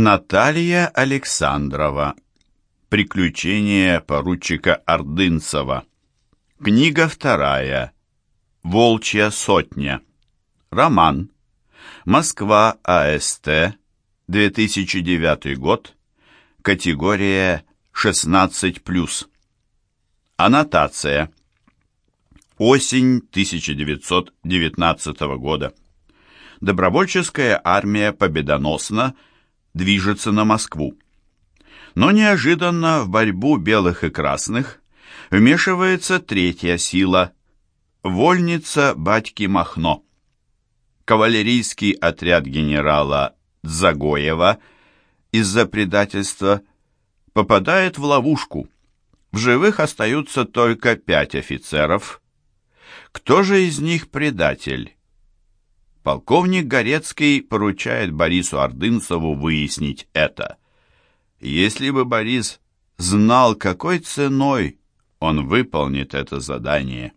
Наталья Александрова. Приключения поручика Ордынцева. Книга вторая. Волчья сотня. Роман. Москва, АСТ. 2009 год. Категория 16+. Аннотация. Осень 1919 года. Добровольческая армия победоносно движется на Москву. Но неожиданно в борьбу белых и красных вмешивается третья сила – вольница батьки Махно. Кавалерийский отряд генерала Загоева из-за предательства попадает в ловушку. В живых остаются только пять офицеров. Кто же из них предатель? Полковник Горецкий поручает Борису Ордынцеву выяснить это. Если бы Борис знал, какой ценой он выполнит это задание.